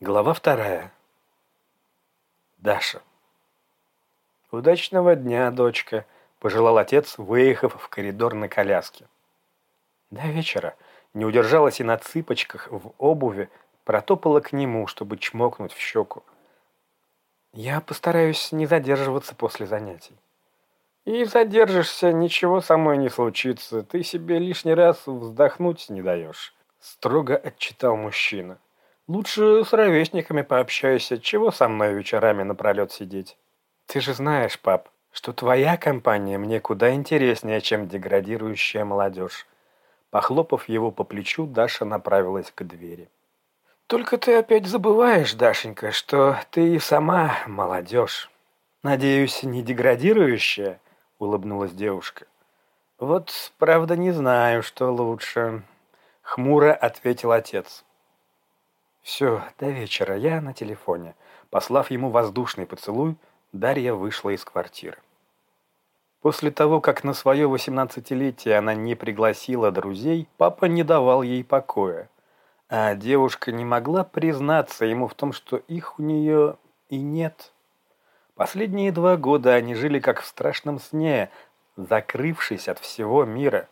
Глава вторая. Даша. «Удачного дня, дочка», — пожелал отец, выехав в коридор на коляске. До вечера не удержалась и на цыпочках в обуви, протопала к нему, чтобы чмокнуть в щеку. «Я постараюсь не задерживаться после занятий». «И задержишься, ничего самой не случится, ты себе лишний раз вздохнуть не даешь», — строго отчитал мужчина. «Лучше с ровесниками пообщайся, чего со мной вечерами напролет сидеть?» «Ты же знаешь, пап, что твоя компания мне куда интереснее, чем деградирующая молодежь». Похлопав его по плечу, Даша направилась к двери. «Только ты опять забываешь, Дашенька, что ты и сама молодежь. Надеюсь, не деградирующая?» улыбнулась девушка. «Вот, правда, не знаю, что лучше», — хмуро ответил отец. «Все, до вечера, я на телефоне». Послав ему воздушный поцелуй, Дарья вышла из квартиры. После того, как на свое восемнадцатилетие она не пригласила друзей, папа не давал ей покоя. А девушка не могла признаться ему в том, что их у нее и нет. Последние два года они жили как в страшном сне, закрывшись от всего мира.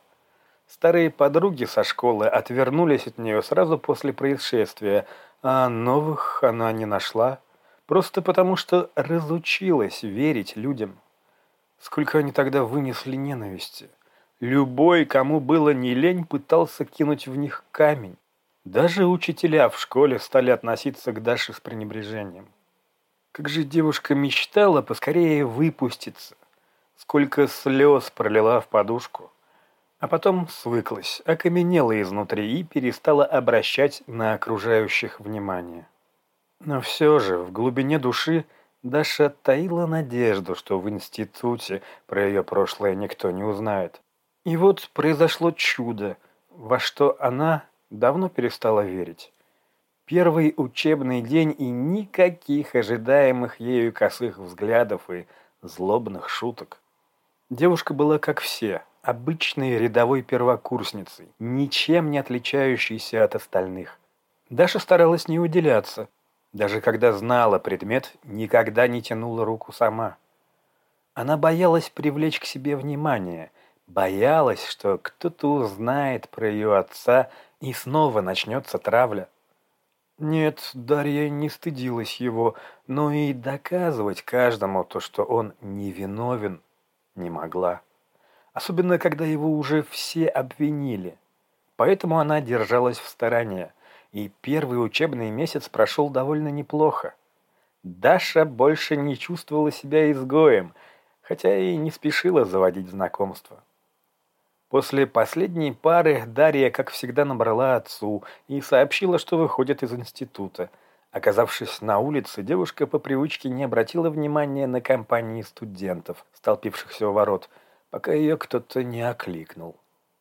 Старые подруги со школы отвернулись от нее сразу после происшествия, а новых она не нашла, просто потому что разучилась верить людям. Сколько они тогда вынесли ненависти. Любой, кому было не лень, пытался кинуть в них камень. Даже учителя в школе стали относиться к Даше с пренебрежением. Как же девушка мечтала поскорее выпуститься. Сколько слез пролила в подушку. А потом свыклась, окаменела изнутри и перестала обращать на окружающих внимание. Но все же в глубине души Даша таила надежду, что в институте про ее прошлое никто не узнает. И вот произошло чудо, во что она давно перестала верить. Первый учебный день и никаких ожидаемых ею косых взглядов и злобных шуток. Девушка была как все, обычной рядовой первокурсницей, ничем не отличающейся от остальных. Даша старалась не уделяться, даже когда знала предмет, никогда не тянула руку сама. Она боялась привлечь к себе внимание, боялась, что кто-то узнает про ее отца и снова начнется травля. Нет, Дарья не стыдилась его, но и доказывать каждому то, что он невиновен, не могла. Особенно, когда его уже все обвинили. Поэтому она держалась в стороне, и первый учебный месяц прошел довольно неплохо. Даша больше не чувствовала себя изгоем, хотя и не спешила заводить знакомства. После последней пары Дарья, как всегда, набрала отцу и сообщила, что выходит из института. Оказавшись на улице, девушка по привычке не обратила внимания на компании студентов, столпившихся у ворот, пока ее кто-то не окликнул.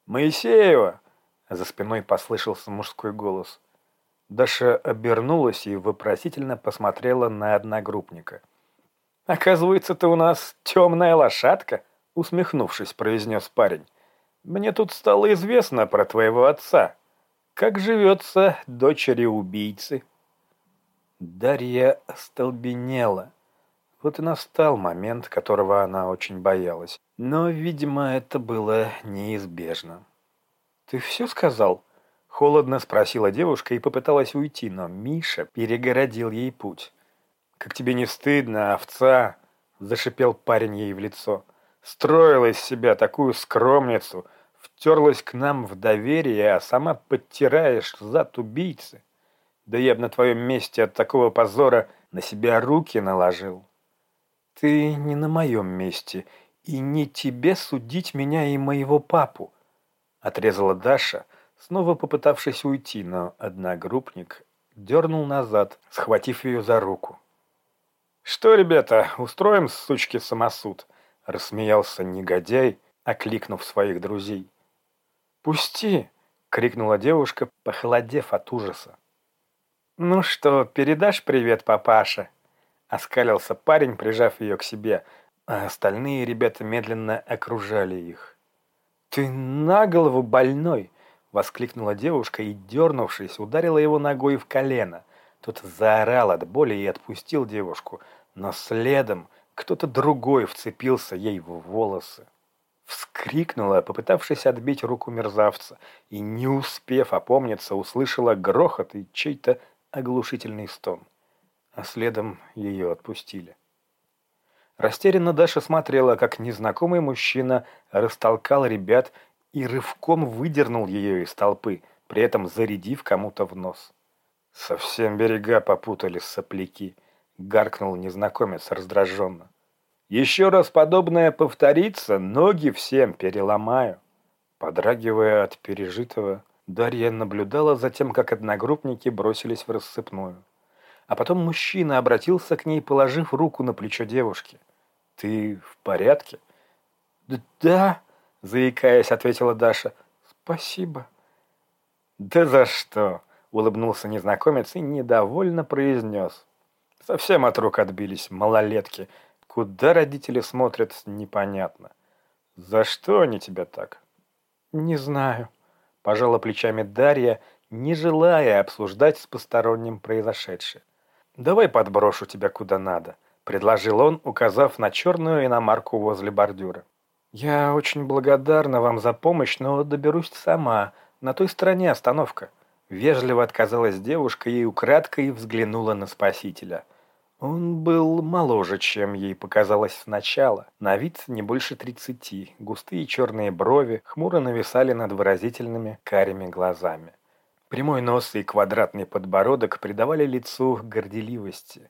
«Моисеева!» — за спиной послышался мужской голос. Даша обернулась и вопросительно посмотрела на одногруппника. «Оказывается, ты у нас темная лошадка?» — усмехнувшись, произнес парень. Мне тут стало известно про твоего отца. Как живется дочери убийцы?» Дарья остолбенела. Вот и настал момент, которого она очень боялась. Но, видимо, это было неизбежно. «Ты все сказал?» Холодно спросила девушка и попыталась уйти, но Миша перегородил ей путь. «Как тебе не стыдно, овца?» – зашипел парень ей в лицо строила из себя такую скромницу, втерлась к нам в доверие, а сама подтираешь зад убийцы. Да я бы на твоем месте от такого позора на себя руки наложил. Ты не на моем месте, и не тебе судить меня и моего папу, отрезала Даша, снова попытавшись уйти, но одногруппник дернул назад, схватив ее за руку. «Что, ребята, устроим, сучки, самосуд?» Рассмеялся негодяй, окликнув своих друзей. «Пусти!» — крикнула девушка, похолодев от ужаса. «Ну что, передашь привет папаше?» Оскалился парень, прижав ее к себе, а остальные ребята медленно окружали их. «Ты на голову больной!» — воскликнула девушка и, дернувшись, ударила его ногой в колено, Тот заорал от боли и отпустил девушку, но следом кто-то другой вцепился ей в волосы. Вскрикнула, попытавшись отбить руку мерзавца, и, не успев опомниться, услышала грохот и чей-то оглушительный стон. А следом ее отпустили. Растерянно Даша смотрела, как незнакомый мужчина растолкал ребят и рывком выдернул ее из толпы, при этом зарядив кому-то в нос. «Совсем берега попутали сопляки», — гаркнул незнакомец раздраженно. «Еще раз подобное повторится, ноги всем переломаю». Подрагивая от пережитого, Дарья наблюдала за тем, как одногруппники бросились в рассыпную. А потом мужчина обратился к ней, положив руку на плечо девушки. «Ты в порядке?» «Да», — заикаясь, ответила Даша. «Спасибо». «Да за что?» — улыбнулся незнакомец и недовольно произнес. «Совсем от рук отбились, малолетки. Куда родители смотрят, непонятно. За что они тебя так?» «Не знаю», — пожала плечами Дарья, не желая обсуждать с посторонним произошедшее. «Давай подброшу тебя куда надо», — предложил он, указав на черную иномарку возле бордюра. «Я очень благодарна вам за помощь, но доберусь сама. На той стороне остановка». Вежливо отказалась девушка и украдкой взглянула на спасителя. Он был моложе, чем ей показалось сначала. На вид не больше тридцати. Густые черные брови хмуро нависали над выразительными карими глазами. Прямой нос и квадратный подбородок придавали лицу горделивости.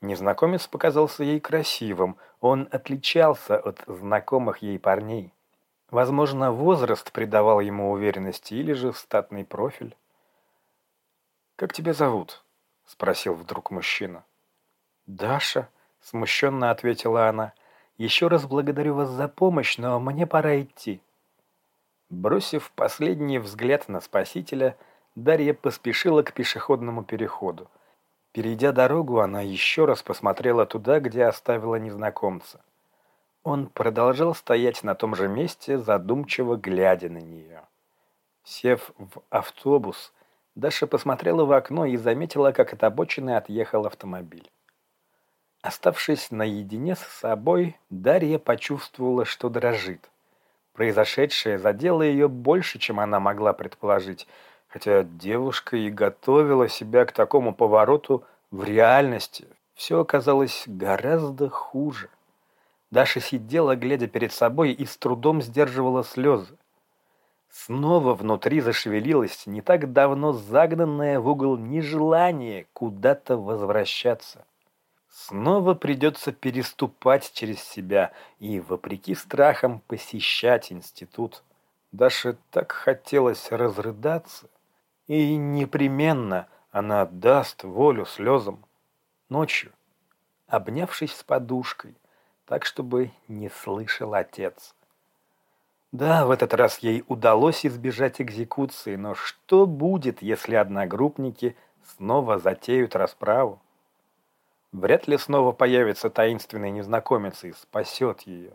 Незнакомец показался ей красивым. Он отличался от знакомых ей парней. Возможно, возраст придавал ему уверенности или же статный профиль. «Как тебя зовут?» — спросил вдруг мужчина. «Даша», — смущенно ответила она. «Еще раз благодарю вас за помощь, но мне пора идти». Бросив последний взгляд на спасителя, Дарья поспешила к пешеходному переходу. Перейдя дорогу, она еще раз посмотрела туда, где оставила незнакомца. Он продолжал стоять на том же месте, задумчиво глядя на нее. Сев в автобус, Даша посмотрела в окно и заметила, как от обочины отъехал автомобиль. Оставшись наедине с собой, Дарья почувствовала, что дрожит. Произошедшее задело ее больше, чем она могла предположить, хотя девушка и готовила себя к такому повороту в реальности. Все оказалось гораздо хуже. Даша сидела, глядя перед собой, и с трудом сдерживала слезы. Снова внутри зашевелилось не так давно загнанное в угол нежелание куда-то возвращаться. Снова придется переступать через себя и, вопреки страхам, посещать институт. Даше так хотелось разрыдаться, и непременно она даст волю слезам. Ночью, обнявшись с подушкой, так, чтобы не слышал отец. Да, в этот раз ей удалось избежать экзекуции, но что будет, если одногруппники снова затеют расправу? Вряд ли снова появится таинственный незнакомец и спасет ее.